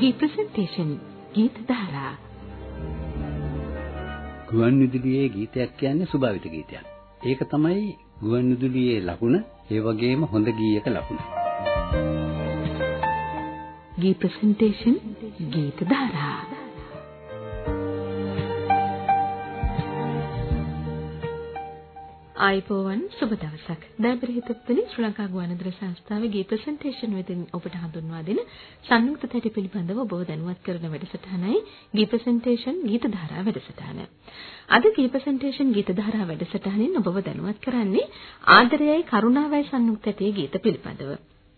ගී ප්‍රසන්ටේෂන් ගීත ධාරා ගුවන් විදුලියේ ගීතයක් කියන්නේ සුභාවිත ගීතයක්. ඒක තමයි ගුවන් විදුලියේ ලකුණ, ඒ වගේම හොඳ ගීයක ලකුණ. ගී ප්‍රසන්ටේෂන් ගීත ධාරා ආයිබෝවන් සුබ දවසක්. දැබර හිතපතේ ශ්‍රී ලංකා ගුවන්විදුලි සංස්ථාවේ ගී ප්‍රසන්ටේෂන් වෙතින් ඔබට හඳුන්වා දෙන සංයුක්ත තැටි පිළිබඳව ඔබව දැනුවත් කරන වැඩසටහනයි ගී ප්‍රසන්ටේෂන් ගීත ධාරා වැඩසටහන. අද ගී ප්‍රසන්ටේෂන් ගීත ධාරා වැඩසටහනින් ඔබව දැනුවත් කරන්නේ ආදරයයි කරුණාවයි සංයුක්ත තැටියේ ගීත පිළිබඳව.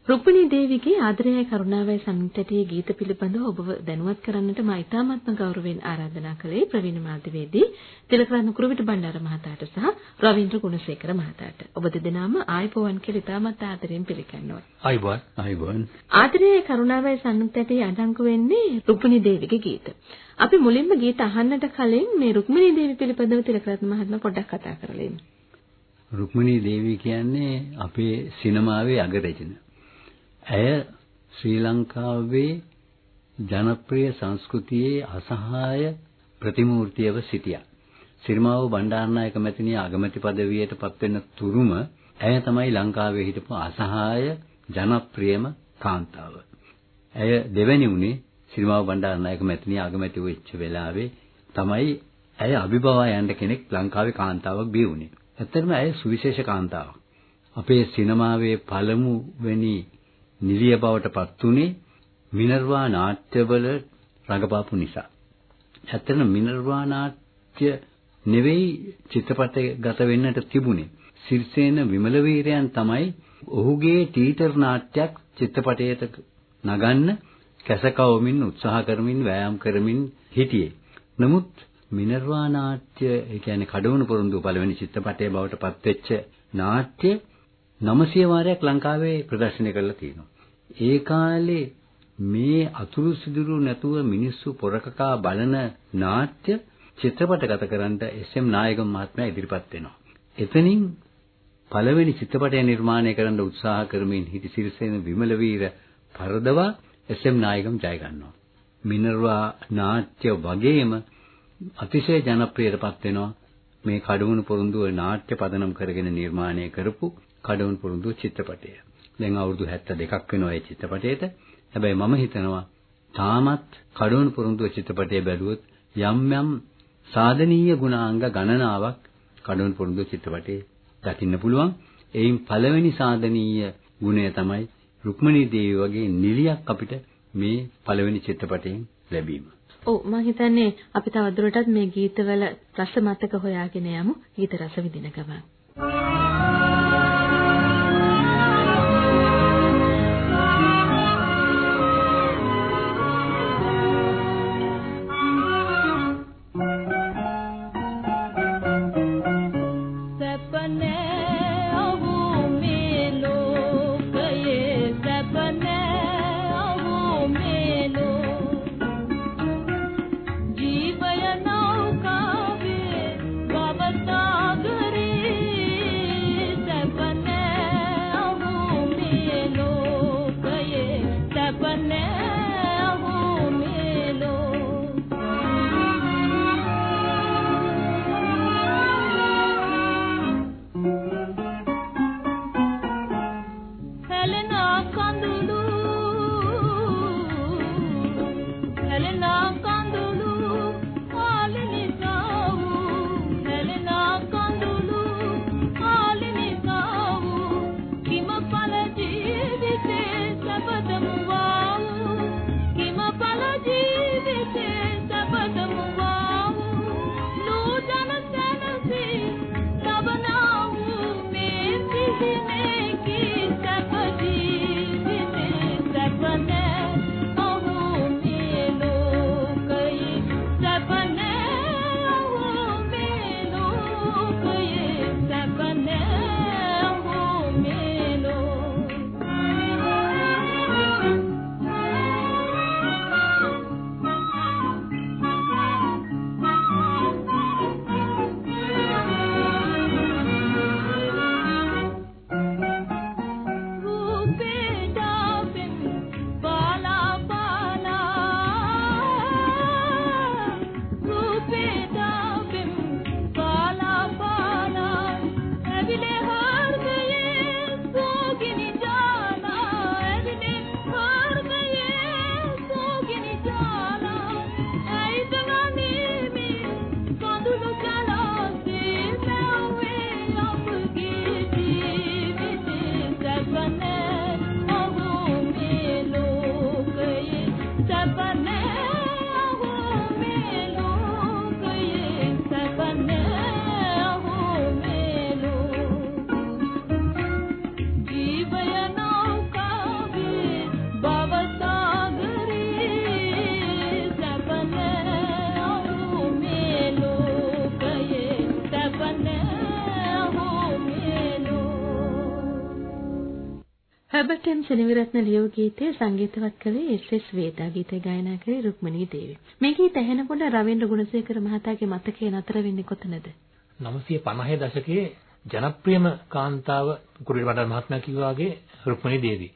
රුක්මිණී දේවිගේ ආදරයයි කරුණාවයි සම්මිතටේ ගීත පිළිබඳව ඔබව දැනුවත් කරන්නට මා ඉතාමත්ම ගෞරවයෙන් ආරාධනා කළේ ප්‍රවීණ මාධ්‍යවේදී තිලකරත්න කුරුවිට බණ්ඩාර මහතාට සහ රවීන්ද්‍ර ගුණසේකර මහතාට. ඔබ දෙදෙනාම ආයිපෝවන් කියලා ඉතාමත් ආදරයෙන් පිළිගන්නවා. ආයිබෝන් ආයිබෝන්. ආදරයයි කරුණාවයි සම්මිතටේ අඩංගු වෙන්නේ රුක්මිණී දේවිගේ ගීත. අපි මුලින්ම ගීත අහන්නට කලින් මේ රුක්මිණී දේවි පිළිබඳව තිලකරත්න මහත්මයා පොඩ්ඩක් කතා කරලා ඉමු. රුක්මිණී දේවි කියන්නේ අපේ සිනමාවේ අගරජන. ඇය ශ්‍රී ලංකාවේ ජනප්‍රිය සංස්කෘතියේ අසහාය ප්‍රතිමූර්තියව සිටියා. සිරිමාවෝ බණ්ඩාරනායක මැතිණිය අගමැති පදවියට පත් වෙන තුරුම ඇය තමයි ලංකාවේ හිටපු අසහාය ජනප්‍රියම කාන්තාව. ඇය දෙවැනි වුණේ සිරිමාවෝ බණ්ඩාරනායක මැතිණිය අගමැති වෙච්ච වෙලාවේ තමයි ඇය අභිබවා යන්න කෙනෙක් ලංකාවේ කාන්තාවක් බිහි වුණේ. ඇත්තටම ඇය සුවිශේෂ කාන්තාවක්. අපේ සිනමාවේ පළමු වෙනි නිලිය බවට පත් උනේ මිනර්වා නාට්‍යවල රඟපාපු නිසා. ඇත්තටම මිනර්වා නාට්‍ය නෙවෙයි චිත්‍රපටය ගත වෙන්නට තිබුණේ. සිරිසේන විමලවීරයන් තමයි ඔහුගේ ටීටර් නාට්‍යයක් චිත්‍රපටයට නගන්න කැසකවමින් උත්සාහ කරමින් වෑයම් කරමින් හිටියේ. නමුත් මිනර්වා නාට්‍ය ඒ කියන්නේ කඩවුණු පොරොන්දු පළවෙනි චිත්‍රපටයේ බවට පත්වෙච්ච නාට්‍ය 900 වාරයක් ලංකාවේ ප්‍රදර්ශනය කරලා තියෙනවා. ඒ කාලේ මේ අතුරු සිදුරු නැතුව මිනිස්සු පොරකකා බලන නාට්‍ය චිත්‍රපටගත කරන්න එස්.එම්. නායක මහත්මයා ඉදිරිපත් වෙනවා. එතනින් පළවෙනි චිත්‍රපටය නිර්මාණය කරන්න උත්සාහ කරමින් හිටි සිරිසේන විමලවීර පරදවා එස්.එම්. නායකම් ජය ගන්නවා. මිනර්වා නාට්‍ය වගේම අතිශය ජනප්‍රියටපත් වෙනවා මේ කඩවුණු පොරොන්දුව නාට්‍ය පදනම් කරගෙන නිර්මාණය කරපු කඩවුණු පොරොන්දුව චිත්‍රපටය. දැන් අවුරුදු 72ක් වෙනවා ඒ චිත්‍රපටයට. හැබැයි මම හිතනවා තාමත් කඩවුණු පොරොන්දුව චිත්‍රපටය බැලුවොත් යම් යම් සාධනීය ගුණාංග ගණනාවක් කඩවුණු පොරොන්දුව චිත්‍රපටයේ දකින්න පුළුවන්. එයින් පළවෙනි සාධනීය ගුණය තමයි රුක්මනී දේවී වගේ නිලියක් අපිට මේ පළවෙනි චිත්‍රපටයෙන් ලැබීම. ඔව් මම හිතන්නේ අපි තවදුරටත් මේ ගීතවල රස මතක හොයාගෙන යමු ගීත රස විඳින ගමන්. හර්බර්ට් එම් සෙනවිරත්න ලියූ ගීතය සංගීතවත් කළේ එස්.එස්. වේදා ගීතය ගායනා කරේ රුක්මනී දේවි. මේ ගීත ඇහෙනකොට රවීන්ද්‍ර ගුණසේකර මහතාගේ මතකයේ නතර වෙන්නේ කොතනද? 950 දශකයේ ජනප්‍රියම කාන්තාව කුරුවිල බණ්ඩාර මහත්මයා කිව්වා වගේ රුක්මනී දේවි.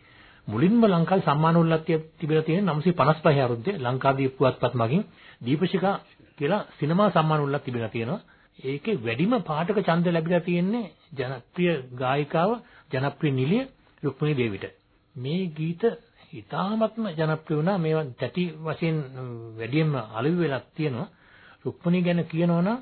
මුලින්ම ලංකාවේ සම්මාන උල්ලත්තිය තිබිලා තියෙන 955 අවුරුද්දේ ලංකාදීප පුවත්පත් මගින් දීපශිකා කියලා සිනමා සම්මාන උල්ලක් තිබිලා තියෙනවා. ඒකේ වැඩිම පාඨක ඡන්ද ලැබිලා තියෙන්නේ ජනප්‍රිය ගායිකාව ජනප්‍රිය නිලිය රුක්මනී දේවිට. මේ ගීත ඉතාමත්ම ජනප්‍රිය වුණා. මේවා තැටි වශයෙන් වැඩියෙන්ම අලුවි වෙලා තියෙනවා. රුක්මනී ගැන කියනවනම්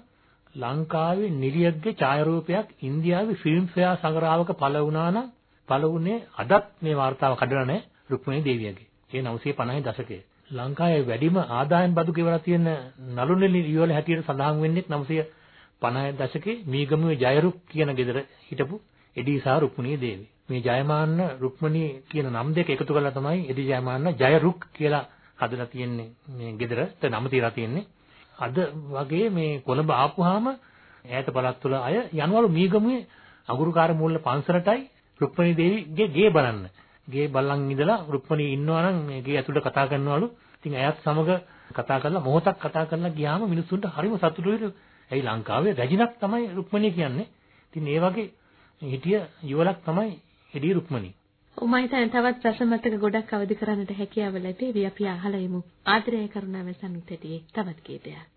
ලංකාවේ නිලියක්ගේ ඡායාරූපයක් ඉන්දියාවේ ෆිල්ම් ෆෙයා සංග්‍රහවක පළ වුණා නම් පළ වුණේ අදත් මේ වார்த்தාව කඩලා නැහැ රුක්මනී දේවියගේ. ඒ 950 දශකයේ. ලංකාවේ වැඩිම ආදායම් බදු ගෙවලා තියෙන නළු නිලි යුවල හැටියට සඳහන් වෙන්නේ 950 දශකයේ මීගමුවේ ජයරුක් කියන ගෙදර හිටපු එඩීසා රුක්මනී දේවිය මේ ජයමාන්න රුක්මනී කියන නම් දෙක එකතු කරලා තමයි එඩි ජයමාන්න ජයරුක් කියලා හදලා තියෙන්නේ මේ ගෙදරට නම තියලා තියෙන්නේ. අද වගේ මේ කොළඹ ආපුවාම ඈත පළාත්වල අය යනවලු මීගමුවේ අඟුරුකාර මූල්ල පන්සලටයි රුක්මනී දේවිගේ ගේ බලන්න. ගේ බලන් ඉඳලා රුක්මනී ඉන්නවා නම් මේ ගේ ඇතුළට කතා කරනවලු. ඉතින් ඇයත් සමග කතා කරලා මොහොතක් කතා කරලා ගියාම මිනිස්සුන්ට හරිම සතුටුයිලු. ඇයි ලංකාවේ රැජිනක් තමයි රුක්මනී කියන්නේ. ඉතින් ඒ වගේ හිටිය යුවලක් තමයි එඩී රුක්මනී. මම හිතන්නේ තවත් ප්‍රසමතක ගොඩක් අවදි කරන්නට හැකියාව ලැබෙවි. අපි අහලා ඉමු ආදරය කරුණාව සංගීතයේ තවත් ගීතයක්.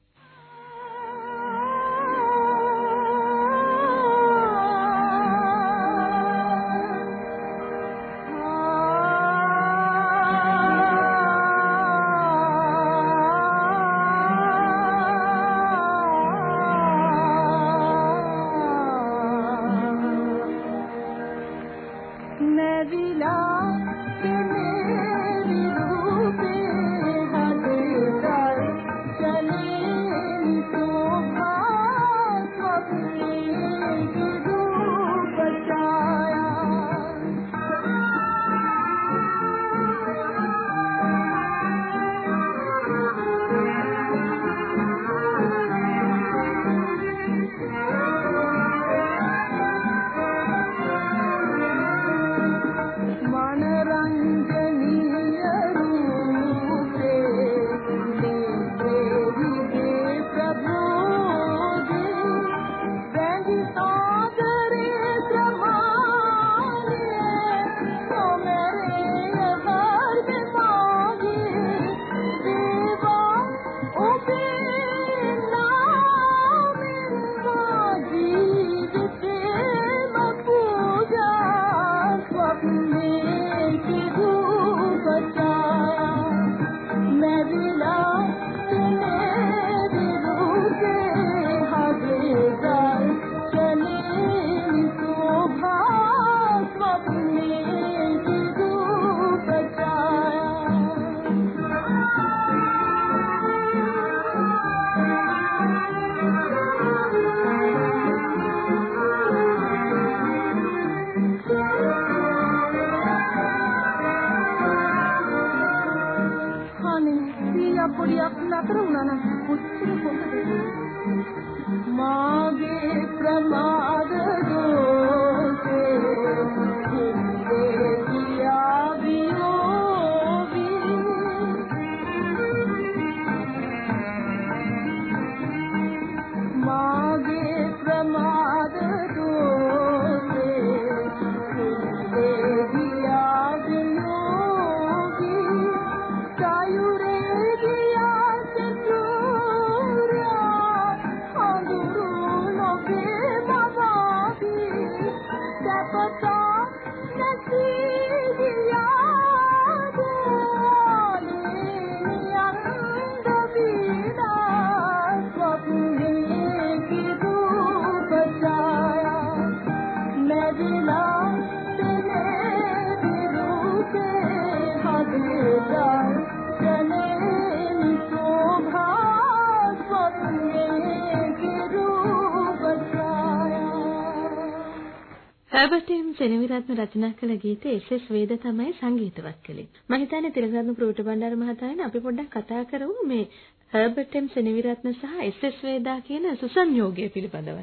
සෙනවිරත්න රචනා කළ ගීතය එස්.එස්. වේද තමයි සංගීතවත් කළේ. මම හිතන්නේ තිලකරත්න ප්‍රෝට බණ්ඩාර මහතායන් අපි පොඩ්ඩක් කතා කරමු මේ හර්බර්ට් සෙනවිරත්න සහ එස්.එස්. වේදා කියන සුසංයෝගය පිළිබඳව.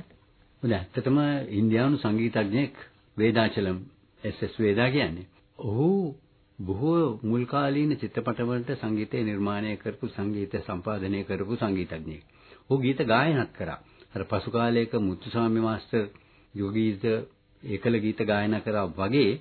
හොඳ ඇත්තටම ඉන්දියානු සංගීතඥයෙක් වේදාචලම් එස්.එස්. වේදා කියන්නේ. ඔහු බොහෝ මුල් කාලීන චිත්‍රපටවලට සංගීතය නිර්මාණය කරපු සංගීත සම්පාදනය කරපු සංගීතඥයෙක්. ඔහු ගීත ගායනත් කරා. අර පසු කාලයක මුත්තුස්වාමි මාස්ටර් යෝගීත ඒකල ගීත ගායනා කරා වගේ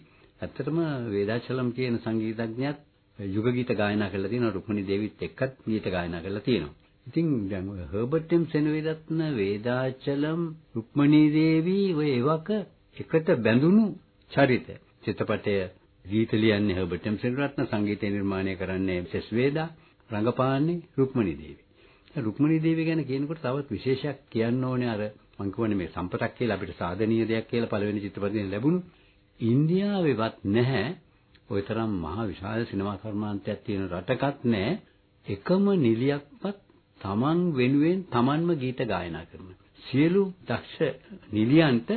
ඇත්තටම වේදාචලම් කියන සංගීතඥයත් යුග ගීත ගායනා කරලා තියෙනවා රුක්මනී දේවිත් එක්කත් ගීත ගායනා කරලා තියෙනවා. ඉතින් දැන් ඔය හර්බර්ට් එම් සෙනවිරත්න වේදාචලම් රුක්මනී දේවි ඔය එවක එකට බැඳුණු චරිත. චිත්‍රපටය ගීත ලියන්නේ හර්බර්ට් එම් සෙනවිරත්න සංගීතය නිර්මාණය කරන්නේ එස් වේදා රංගපාන්නේ රුක්මනී දේවි. රුක්මනී දේවි ගැන කියනකොට තවත් විශේෂයක් කියන්න ඕනේ අර මම කියන්නේ මේ සම්පතක් කියලා අපිට සාධනීය දෙයක් කියලා පළවෙනි චිත්‍රපටයෙන් ලැබුණු ඉන්දියාවේවත් නැහැ ওই තරම් මහ විශාල සිනමා කර්මාන්තයක් තියෙන රටකත් නැහැ එකම නිලියක්වත් Taman වෙනුවෙන් Tamanම ගීත ගායනා කරන. සියලු දක්ෂ නිලියන්ට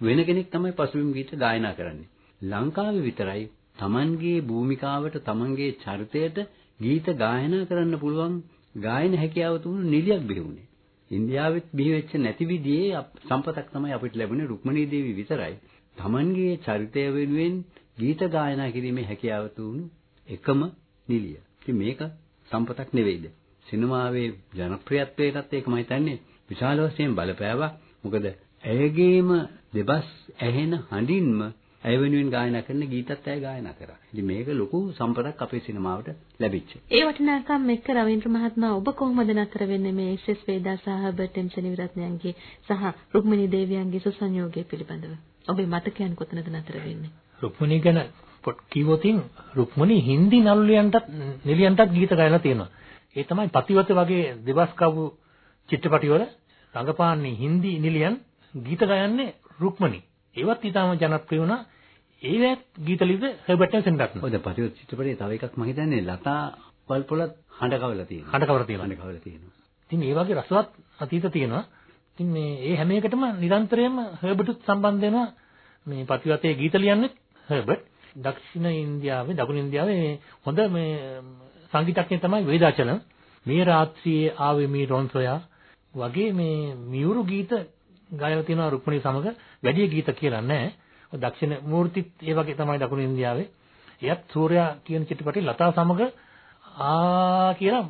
වෙන කෙනෙක් තමයි පසුබිම් ගීත ගායනා කරන්නේ. ලංකාවේ විතරයි Tamanගේ භූමිකාවට Tamanගේ චරිතයට ගීත ගායනා කරන්න පුළුවන් ගායන හැකියාව තුන නිලියක් බිහුනේ. ඉන්දියාවෙත් බිහි වෙච්ච නැති විදිහේ සම්පතක් තමයි අපිට ලැබුණේ රුක්මනී දේවි විතරයි. Tamanගේ චරිතය වෙනුවෙන් ගීත ගායනා කිරීමේ හැකියාව තුණු එකම නිලිය. ඉතින් මේක සම්පතක් නෙවෙයිද? සිනමාවේ ජනප්‍රියත්වයටත් ඒක මම හිතන්නේ විශාල වශයෙන් බලපෑවා. මොකද ඇයගේම දෙබස් ඇහෙන හඬින්ම ඇය වෙනුවෙන් ගායනා කරන ගීතත් ඇය ගායනා කරා. ඉතින් මේක ලොකු සම්පතක් අපේ සිනමාවට ලැබිච්ච. ඒ වටිනාකම් එක්ක රවීන්ද්‍ර මහත්මයා ඔබ කොහොමද නතර වෙන්නේ මේ එස්.එස්. වේදා සහ බර්ටම් සෙනවිරත්නයන්ගේ සහ රුක්මිනී දේවියන්ගේ සුසංයෝගය පිළිබඳව? ඔබේ මතකයන් කොතනද නතර වෙන්නේ? රුක්මනී ගැන කිව්වොතින් රුක්මනී හින්දි නළුලියන්ටත් නිලියන්ටත් ගීත ගයලා තියෙනවා. ඒ තමයි පතිවත වගේ දෙබස් කවු චිත්‍රපටිවල රඟපාන්නේ හින්දි නිලියන් ගීත ගයන්නේ රුක්මනී. ඒවත් ඊටම ජනප්‍රිය වුණා. ඒවත් ගීත ලිව්වේ හර්බර්ට් සෙන්ඩර්ට්. ඔය දැන් පතිවත චිත්‍රපටයේ තව එකක් මම හිතන්නේ ලතා පල්පොලත් හඬ කවලා තියෙනවා. හඬ කවලා තියෙනවා. හඬ කවලා තියෙනවා. ඉතින් මේ වගේ රසවත් අතීත තියෙනවා. ඉතින් මේ ඒ හැම එකටම නිරන්තරයෙන්ම හර්බර්ට්ත් සම්බන්ධ වෙනවා. මේ පතිවතේ ගීත ලියන්නේ හර්බර්ට්. දක්ෂිණ ඉන්දියාවේ දකුණු ඉන්දියාවේ හොඳ මේ සංගීතඥය තමයි වේදාචලම්. මේ රාත්‍රියේ ආවේ මේ රොන් සොයා වගේ මේ මියුරු ගීත ගායලා තියෙනවා රුක්මනී සමග වැඩි ගීත කියලා නැහැ. දක්ෂිණ මූර්තිත් ඒ වගේ තමයි දකුණු ඉන්දියාවේ. එයත් සූර්යා කියන චිත්‍රපටයේ ලතා සමග ආ කියලා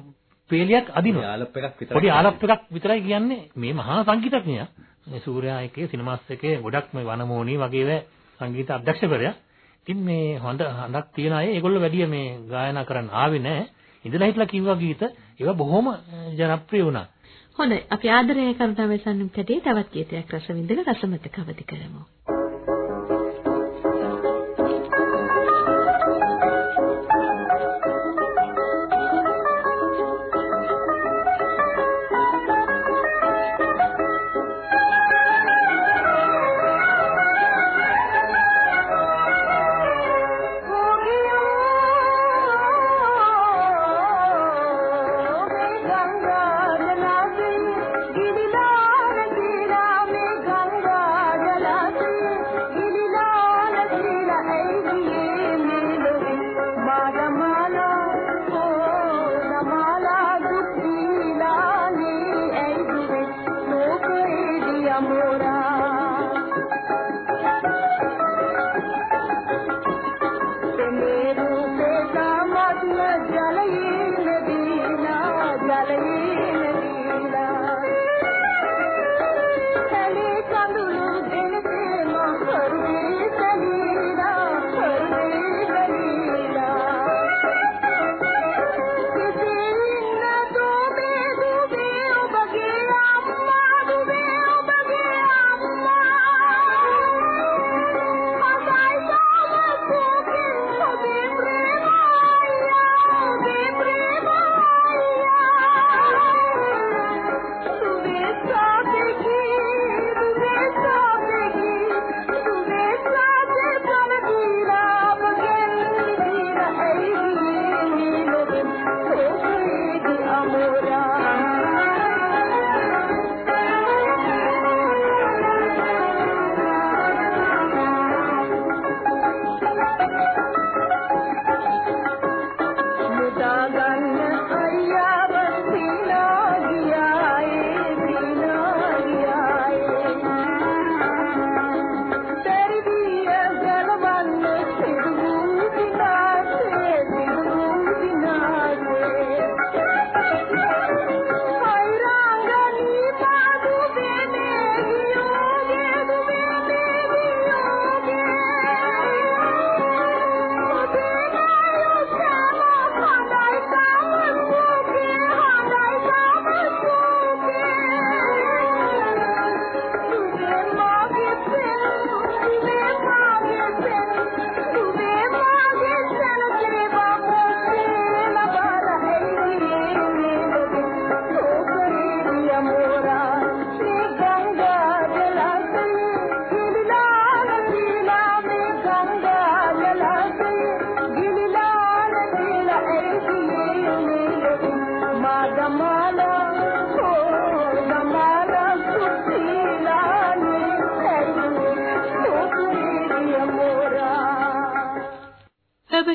පේලියක් අදිනවා. ආලප් එකක් විතරයි. පොඩි ආලප් එකක් විතරයි කියන්නේ මේ මහා සංගීතඥයා. මේ සූර්යා එකේ සිනමාස් එකේ ගොඩක් මේ වනමෝනි වගේ සංගීත අධ්‍යක්ෂකවරයා. ඉතින් මේ හොඳ හඬක් තියන අය ඒගොල්ලෝ වැඩි මේ ගායනා කරන්න ආවේ නැහැ. ඉඳලා හිටලා කිව්වා ගීත ඒවා බොහොම ජනප්‍රිය වුණා. හොඳයි අපි ආදරය කරනව සම්නම් කැටේ තවත් ගීතයක් රස විඳලා රසමත කවදි කරමු.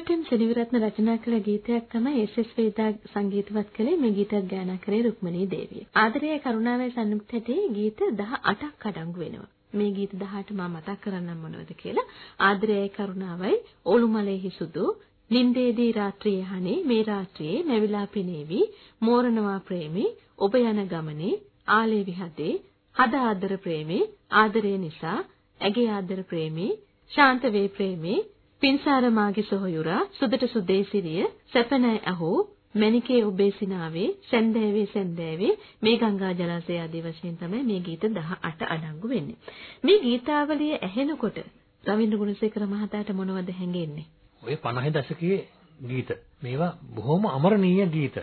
එම් සෙනවිරත්න රචනා කළ ගීතයක් තමයි එස්.එස්. වේදා සංගීතවත් කළේ මේ ගීතයක් ගායනා කරේ රුක්මනී දේවිය. ආදරයේ කරුණාවේ සංයුක්ත හැටියේ ගීත 18ක් අඩංගු වෙනවා. මේ ගීත 18 මම මතක් කරන්නම් මොනවද කියලා. ආදරයයි කරුණාවයි ඔළුමලෙහි සුදු නින්දේදී රාත්‍රියේ හනේ මේ රාත්‍රියේ මැවිලා පිනේවි මෝරනවා ප්‍රේමී ඔබ යන ගමනේ ආලේ විහදේ හද ආදර ප්‍රේමී ආදරය නිසා ඇගේ ආදර ප්‍රේමී ශාන්ත වේ ප්‍රේමී පින්සාර මාගේ සොහොයුරා සුදට සුදේ සිරිය සැපනයි අහෝ මණිකේ ඔබේ සිනාවේ සැන්දෑවේ සැන්දෑවේ මේ ගංගා ජලාශය ආදී වශයෙන් තමයි මේ ගීත 18 අඩංගු වෙන්නේ. මේ ගීතාවලිය ඇහෙනකොට රවින්ද්‍ර ගුණසේකර මහතාට මොනවද හැඟෙන්නේ? ඔය 50 දශකයේ ගීත. මේවා බොහොම අමරණීය ගීත.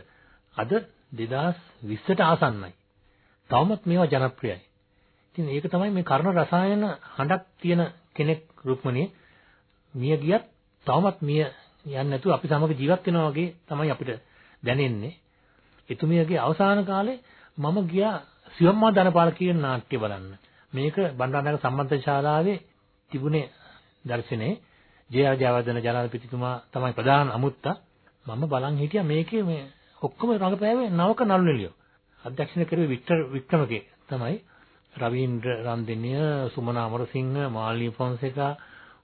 අද 2020ට ආසන්නයි. තවමත් මේවා ජනප්‍රියයි. ඉතින් ඒක තමයි මේ කර්ණ රසායන හඬක් තියෙන කෙනෙක් රුක්මනියේ මිය ගියත් තවමත් මිය යන්නේ නැතුව අපි සමග ජීවත් වෙනවා වගේ තමයි අපිට දැනෙන්නේ. එතුමියගේ අවසාන කාලේ මම ගියා සිවම්මා ධනපාල කියන නාට්‍ය බලන්න. මේක බණ්ඩාරනගර සම්බන්ධ ශාලාවේ තිබුණේ දර්ශනේ ජේ.ආර්. ජයවර්ධන ජනාධිපතිතුමා තමයි ප්‍රධාන අමුත්තා. මම බලන් හිටියා මේකේ මේ ඔක්කොම රංගපෑවේ නවක නළුනිලියෝ. අධ්‍යක්ෂණය කරුවේ වික්ටර් වික්‍රමගේ තමයි. රවීන්ද්‍ර රන්දිනිය, සුමන අමරසිංහ, මාල්නී ෆොන්සේකා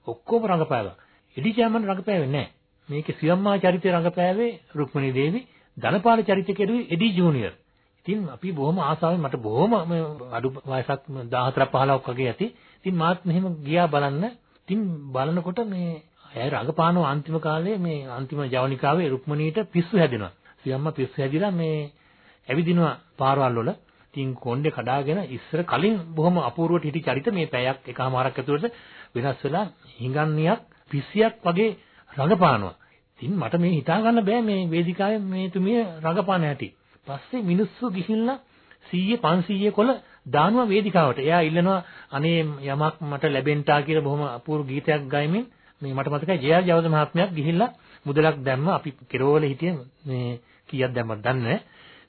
ඔක්කොම රංගපෑවා. එඩි චෑමන් රංගපෑවේ නැහැ. මේකේ සියම්මා චරිතය රංගපෑවේ රුක්මනී දේවි, ධනපාල චරිතය කෙරුවේ එඩි ජූනියර්. ඉතින් අපි බොහොම ආසාවෙන් මට බොහොම අඩු වයසක් 14 15ක් වගේ ඇති. ඉතින් මාත් මෙහෙම ගියා බලන්න. ඉතින් බලනකොට මේ ඇය රඟපානව අන්තිම කාලේ මේ අන්තිම ජවනිකාවේ රුක්මනීට පිස්සු හැදෙනවා. සියම්මා පිස්සු හැදිලා මේ ඇවිදිනවා පාරවල් වල. ඉතින් කොණ්ඩේ කඩාගෙන ඉස්සර කලින් බොහොම අපූර්වට හිටි චරිත මේ පැයක් එකමාරක් ඇතුළත වෙනස් වෙලා හිඟන්නියක් පිස්සියක් වගේ රඟපානවා. ඉතින් මට මේ හිතා ගන්න බෑ මේ වේදිකාවේ මේ තුමිය රඟපාන හැටි. පස්සේ මිනිස්සු ගිහිල්ලා 100 500 කොල දානවා වේදිකාවට. එයා ඉල්ලනවා අනේ යමක් මට ලැබෙන්ටා කියලා බොහොම අපූර්ව ගීතයක් ගයමින් මේ මට මතකයි ජේ.ආර්. ජවද මහත්මයාත් ගිහිල්ලා මුදලක් දැම්ම අපි කෙරවල හිටිය මේ කීයක් දැම්මද දන්නේ නැහැ.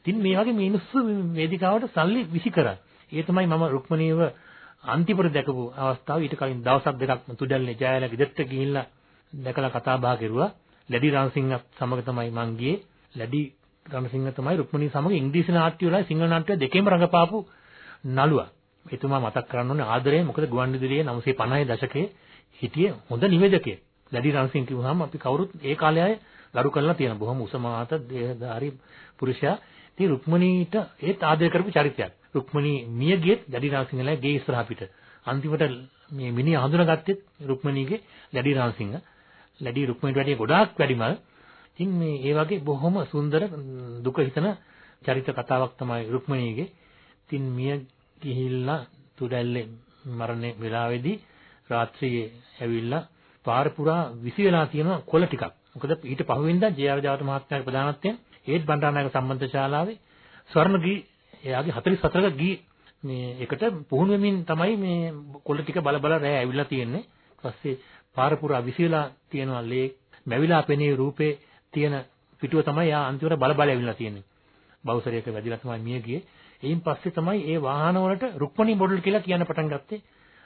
ඉතින් මේ වගේ මිනිස්සු වේදිකාවට සල්ලි විසි කරා. ඒ තමයි මම රුක්මනීව අන්තිමට දැකපු අවස්ථාව ඊට කලින් දවසක් දෙකක් තුඩල්නේ ජයලා ගෙදරට ගිහිල්ලා දැකලා කතා බහ කෙරුවා. ලැඩි රණසිංහත් සමග තමයි මං ගියේ. ලැඩි රණසිංහ තමයි රුක්මනී සමග ඉංග්‍රීසි නාට්‍ය වලයි සිංහල නාට්‍ය දෙකේම රඟපාපු නළුවා. එතුමා මතක් කරන්න ඕනේ ආදරේ මොකද ගුවන්විදුලියේ 950 දශකයේ හිටියේ හොඳ නිවේදකයෙක්. ලැඩි රණසිංහ කිව්වහම අපි කවුරුත් ඒ කාලේ අය ගරු කරලා තියෙන බොහොම උස මාත දේහධාරී පුරුෂයා. ඉතින් රුක්මනීට ඒත් ආදරය කරපු චරිතයක්. රුක්මනී මිය ගියෙත් ලැඩි රණසිංහලා ගේ ඉස්සරහ පිට. අන්තිමට මේ මිනිහ හඳුනාගත්තෙත් රුක්මනීගේ ලැඩි රණසිංහ. ලැඩි රුක්මනීට වැඩිය ගොඩාක් වැඩිමල්. ඉතින් මේ ඒ වගේ බොහොම සුන්දර දුක හිතන චරිත කතාවක් තමයි රුක්මනීගේ. ඉතින් මිය ගිහිල්ලා තුඩැල්ලේ මරණේ වෙලාවේදී රාත්‍රියේ ඇවිල්ලා පාර පුරා විසි වෙලා තියෙන කොළ ටිකක්. මොකද ඊට පහුවෙන්දා ජේ.ආර්. ජාවත මහත්මයාගේ ප්‍රධානත්වයෙන් ඒත් බණ්ඩාරනායක සම්බන්ධ ශාලාවේ ස්වර්ණ ගී එයාගේ 44ක ගී මේ එකට පුහුණු වෙමින් තමයි මේ කොළ ටික බල බල රෑ ඇවිල්ලා තියෙන්නේ. ඊපස්සේ පාර පුරා විසිලා තියෙනවා ලේ මැවිලා පෙනේ රූපේ තියෙන පිටුව තමයි යා අන්තිමට බල බල ඇවිල්ලා තියෙන්නේ. බවුසරයක වැදිලා තමයි මිය ගියේ. එයින් පස්සේ තමයි ඒ වාහන වලට රුක්මනී මොඩල් කියලා කියන්න පටන් ගත්තේ.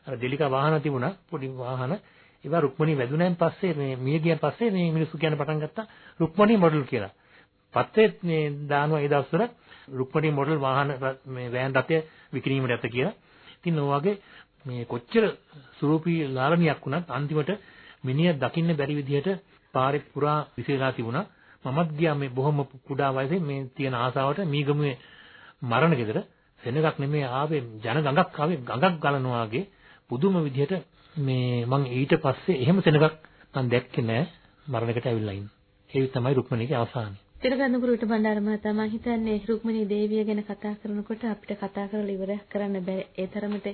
අර දෙලිකා වාහන තිබුණා පොඩි වාහන. ඒවා රුක්මනී වැදුනයින් පස්සේ මේ මිය ගියන් පස්සේ මේ මිනිස්සු කියන්න පටන් ගත්තා රුක්මනී මොඩල් කියලා. පත්තේ මේ දානවා ඒ දවස්වල රුක්මනී මොඩල් වාහන මේ වෑන් රථය විකිණීමට ඇත කියලා. ඉතින් ඔය වගේ මේ කොච්චර සුරූපී ලාලනියක් වුණත් අන්තිමට මිනිහ දකින්න බැරි විදිහට පාරේ පුරා විසිරලා තිබුණා. මමත් ගියා මේ බොහොම කුඩා වයසේ මේ තියෙන ආසාවට මීගමුවේ මරණ ගෙදර සෙනගක් නෙමෙයි ආවේ ජන ගඟක් ආවේ ගඟක් ගලනවා වගේ පුදුම විදිහට මේ මං ඊට පස්සේ එහෙම සෙනගක් මං දැක්කේ නෑ මරණයකට ඇවිල්ලා ඉන්න. ඒ තමයි රුක්මනීගේ අවසානය. තිරගන්නුකුරුට බණ්ඩාර මහතා මම හිතන්නේ රුක්මනී දේවිය ගැන කතා කරනකොට අපිට කතා කරලා ඉවරයක් කරන්න බෑ. ඒ තරමට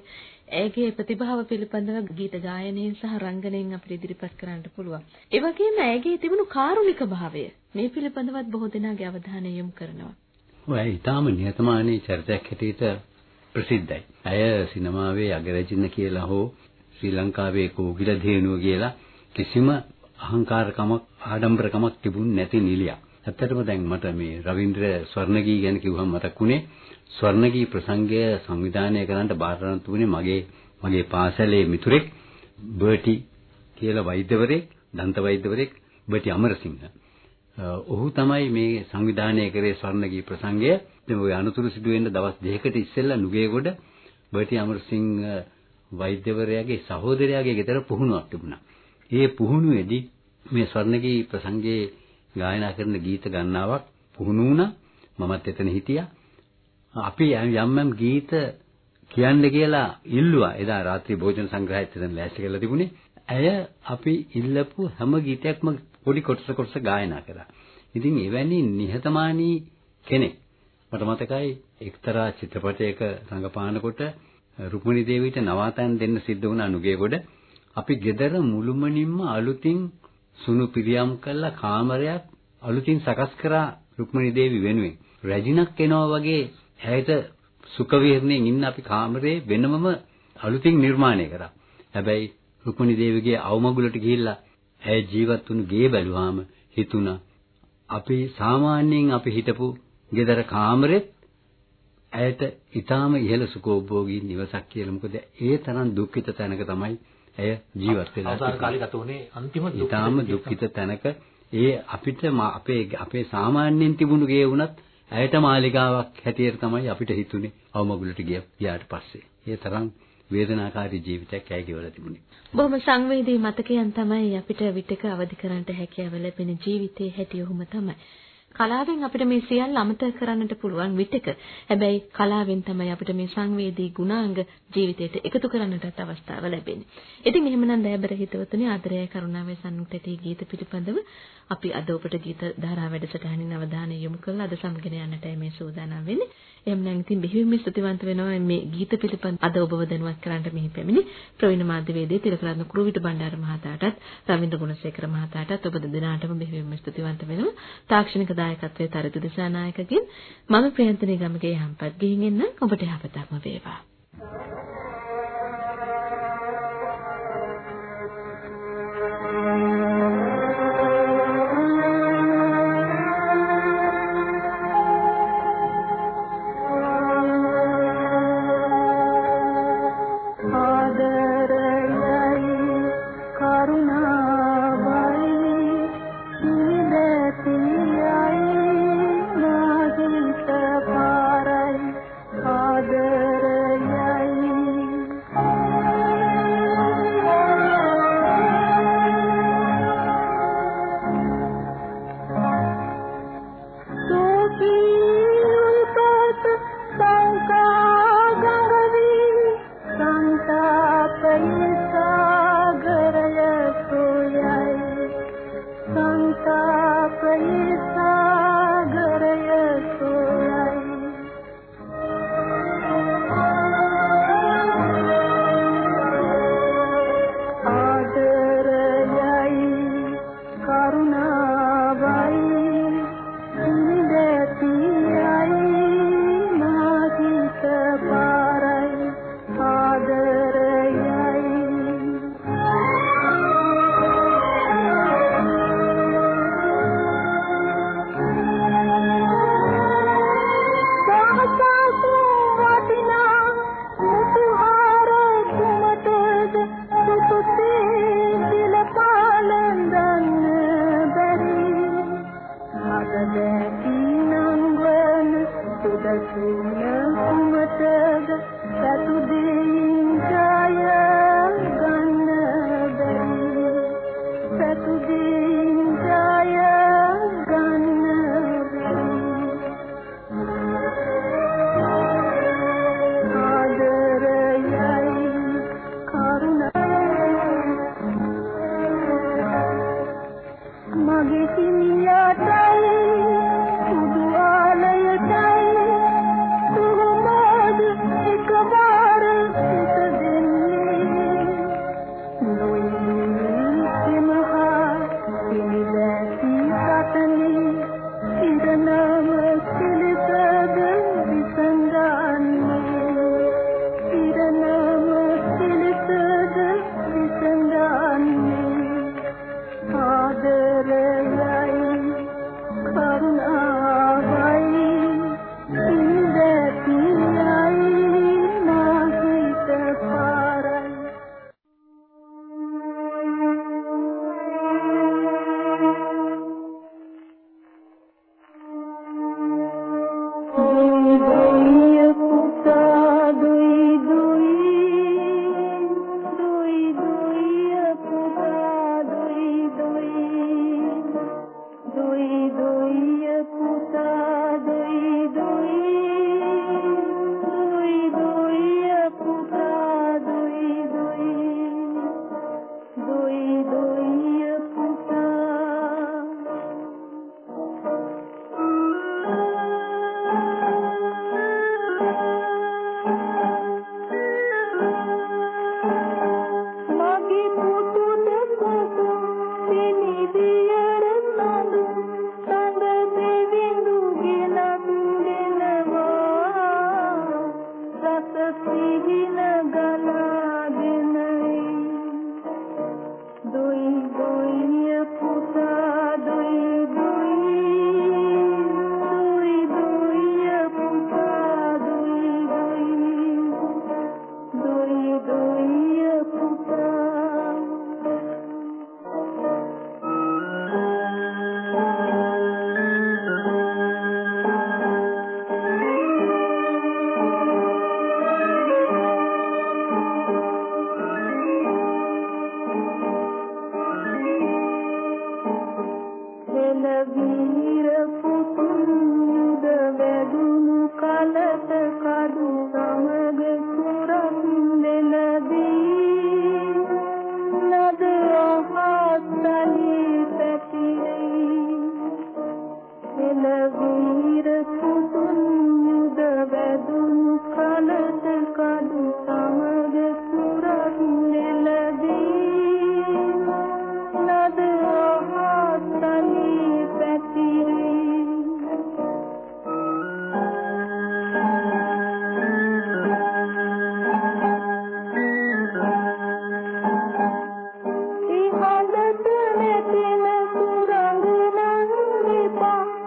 ඇයගේ ප්‍රතිභාව පිළිබඳව ගීත ගායනයෙන් සහ රංගනයෙන් අපිට ඉදිරිපත් කරන්න පුළුවන්. ඒ වගේම ඇයගේ තිබුණු කාරුණික භාවය මේ පිළිබඳවත් බොහෝ දෙනාගේ අවධානය යොමු කරනවා. ඔය ඊටාම නිහතමානී චරිතයක් හැටියට ප්‍රසිද්ධයි. ඇය සිනමාවේ අගරැජින කියලා හෝ ශ්‍රී ලංකාවේ කෝකිල ධේනුව කියලා කිසිම අහංකාරකමක් ආඩම්බරකමක් තිබුණ නැති නිලියක්. ඇත්තටම දැන් මට මේ රවීන්ද්‍ර ස්වර්ණගී ගැන කිව්වම මතක් වුණේ ස්වර්ණගී ප්‍රසංගය සංවිධානය කරන්න බාරගන්න තුනේ මගේ මගේ පාසලේ මිතුරෙක් බර්ටි කියලා වෛද්‍යවරයෙක් දන්ත වෛද්‍යවරයෙක් බටි අමරසිංහ. ඔහු තමයි මේ සංවිධානය කරේ ස්වර්ණගී ප්‍රසංගය. ඉතින් ওই අනුතුරු සිදු වෙන්න දවස් දෙකකට ඉස්සෙල්ලා නුගේගොඩ බටි අමරසිංහ වෛද්‍යවරයාගේ සහෝදරයාගේ ගෙදර පුහුණුවක් තිබුණා. ඒ පුහුණුවේදී මේ ස්වර්ණගී ප්‍රසංගයේ ගායනා කරන ගීත ගන්නාවක් පුහුණු වුණා. මමත් එතන හිටියා. අපි යම් යම් ගීත කියන්න කියලා ඉල්ලුවා. එදා රාත්‍රී භෝජන සංග්‍රහයත් එතන ලෑස්ති කරලා තිබුණේ. ඇය අපි ඉල්ලපු හැම ගීතයක්ම පොඩි කොටස කොටස ගායනා කළා. ඉතින් එවැනි නිහතමානී කෙනෙක් මට මතකයි එක්තරා චිත්‍රපටයක රඟපානකොට රුක්මනී දේවියට නවාතැන් දෙන්න සිද්ධ වුණා නුගේගොඩ. අපි ගෙදර මුළුමනින්ම අලුතින් සුණු පිරියම් කළා කාමරයක් අලුතින් සකස් කරා රුක්මනී දේවි වෙනුවෙන්. රැජිනක් එනවා වගේ ඇයට සුඛ විහරණයෙන් ඉන්න අපි කාමරේ වෙනමම අලුතින් නිර්මාණය කරා. හැබැයි රුක්මනී දේවිගේ අවමගුලට ගිහිල්ලා ඇය ජීවත් වුණු ගේ බැලුවාම හිතුණා අපි සාමාන්‍යයෙන් අපි හිටපු ගෙදර කාමරෙත් ඇයට ඊටාම ඉහළ සුඛෝභෝගී නිවසක් කියලා. මොකද ඒ තරම් දුක්ඛිත තැනක තමයි ඇය ජීවත් වෙලා අවසාන කාලේ ගත වුණේ අන්තිම ඊටාම දුක්ඛිත තැනක ඒ අපිට අපේ අපේ සාමාන්‍යයෙන් තිබුණු ගේ වුණත් ඇයට මාලිගාවක් හැටියට තමයි අපිට හිතුනේ අවමගුලට ගියාට පස්සේ. ඒ තරම් වේදනාකාරී ජීවිතයක් ඇය ගෙවලා තිබුණේ. බොහොම සංවේදී මතකයන් තමයි අපිට විතක අවදි කරන්නට හැකියාව ලැබෙන ජීවිතයේ හැටි ඔහුම තමයි. කලාවෙන් අපිට මේ සියල්ල අමතක කරන්නට පුළුවන් විටක. හැබැයි කලාවෙන් තමයි අපිට මේ සංවේදී ගුණාංග ජීවිතයට එකතු කරන්නටත් අවස්ථාව ලැබෙන්නේ. ඉතින් එහෙමනම් දයබර හිතවතුනි ආදරයයි කරුණාවයි සම්මුක්තටි ගීත පිළිපදව අපි අද ඔබට ගීත ධාරා වැඩසටහනින් අවධානය යොමු කරලා අද සමගින යන්නටයි මේ සූදානම් වෙන්නේ. එහෙමනම් ඉතින් බෙහෙවින්ම ස්තුතිවන්ත වෙනවා මේ ගීත පිළිපද අද ඔබව දැනුවත් කරන්නට මෙහි පැමිණි ප්‍රවීණ මාධ්‍යවේදී තිලකරත්න කුරුවිට බණ්ඩාර මහතාටත් රවින්ද්‍ර ගුණසේකර මහතාටත් ඔබ දෙදෙනාටම බෙහෙවින්ම ස්තුතිවන්ත වෙනවා. තාක්ෂණික දායකත්වයේ තරිදු දිසානායකගෙන් මම ප්‍රියන්තනී ගමගේ හම්පත් ගිහින් එන්න ඔබට යහපතක්ම වේවා. මගේ